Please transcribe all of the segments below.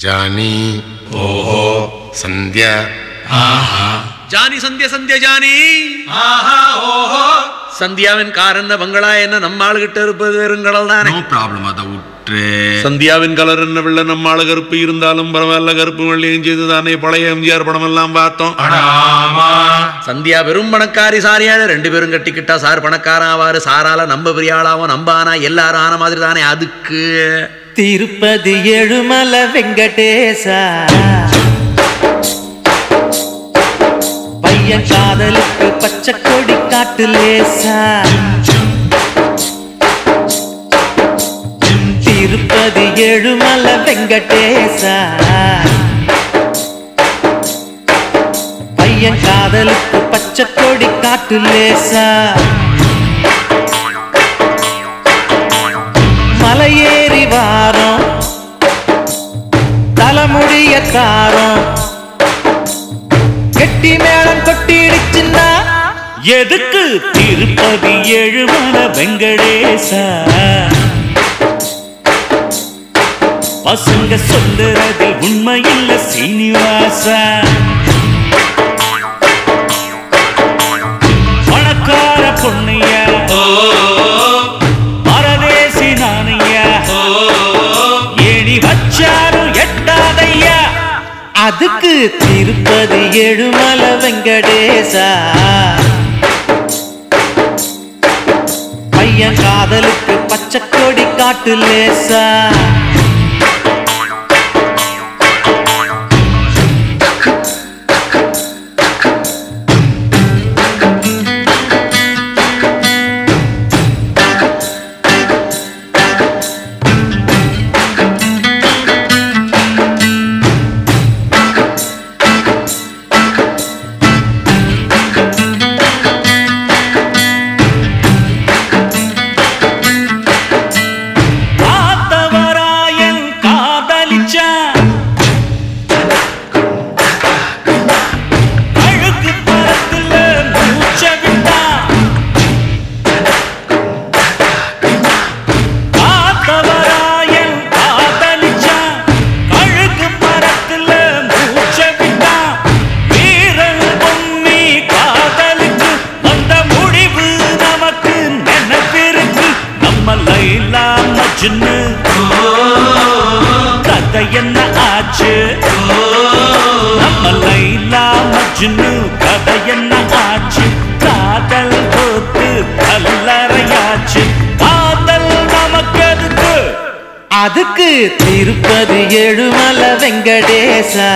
Johnny ஓஹோ சந்தியா ஆஹா Johnny Sandhya Sandhya Johnny ஆஹா ஓஹோ சந்தியாவின் கார் என்ன பங்களா என்ன நம்ம ஆளுகிட்ட இருப்பது வெறுங்கடல் தானே நோ ப்ராப்ளம் அதை சந்தியாவின் கலர் என்ன வெள்ள நம்ம ஆளு கருப்பு இருந்தாலும் பரவாயில்ல கருப்பு வெள்ளையும் செய்து தானே பழைய எம்ஜிஆர் படம் எல்லாம் பார்த்தோம் சந்தியா வெறும் பணக்காரி சாரியாளு ரெண்டு பேரும் கட்டிக்கிட்டா சார் பணக்காரன் ஆவாரு சாரால நம்ம பெரிய ஆளாவும் நம்ம ஆனா எல்லாரும் ஆன மாதிரி தானே அதுக்கு. திருப்பதி எழுமல வெங்கடேசா. பையன் காதலுக்கு பச்சை கொடி காட்டு லேசா. திருப்பதி எழுமல வெங்கடேசா. பையன் காதலுக்கு பச்சை கொடி காட்டு லேசா. தலைமுடிய காரம். கெட்டி மேளம் கொட்டிடுச்சுன்னா எதுக்கு திருப்பதி எழுமல வெங்கடேசா? பசங்க சொல்லுறது உண்மையில் சீனிவாசா? பணக்கார பொண்ணு அதுக்கு திருப்பதி எழுமல வெங்கடேசா. பையன் காதலுக்கு பச்சை கொடி காட்டு லேசா. கதை என்ன ஆச்சு? நம்ம லைலா மஜ்னு கதை என்ன ஆச்சு? காதல் போத்து கல்லறையாச்சு. காதல் நமக்கு அதுக்கு அதுக்கு திருப்பதி எழுமல வெங்கடேசா.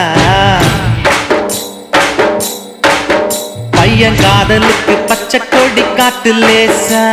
பையன் காதலுக்கு பச்சை கொடி காட்டு லேசா.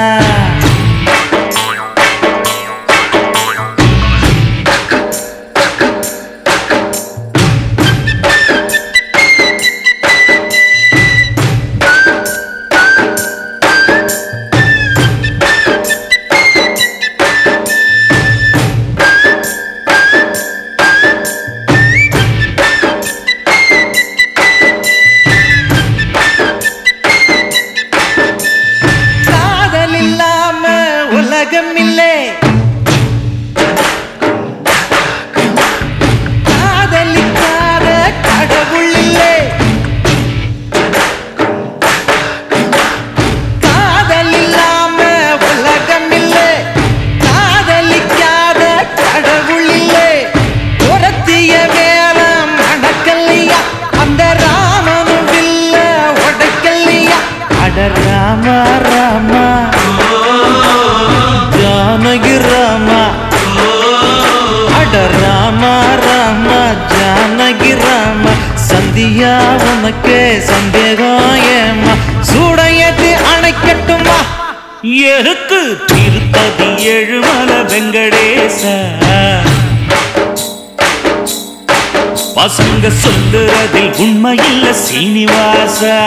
ராமா ராமா. ஜானகி ராமா. அட ராமா ராமா ஜானகி ராமா. சந்தியா உனக்கு சந்தேகம் ஏமா சூடையது அணைக்கட்டுமா எருக்கு திருப்பதி எழுமல வெங்கடேச? பசங்க சொல்லுறதில் உண்மையில்ல சீனிவாசா.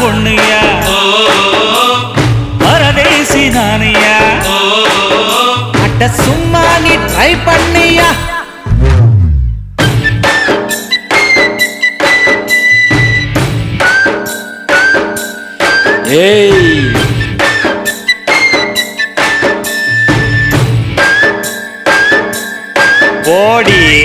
பொண்ணுயா? பரதேசி நானையா? அட்ட சும்மா நீ ட்ரை பண்ணியா? ஏய். போடி.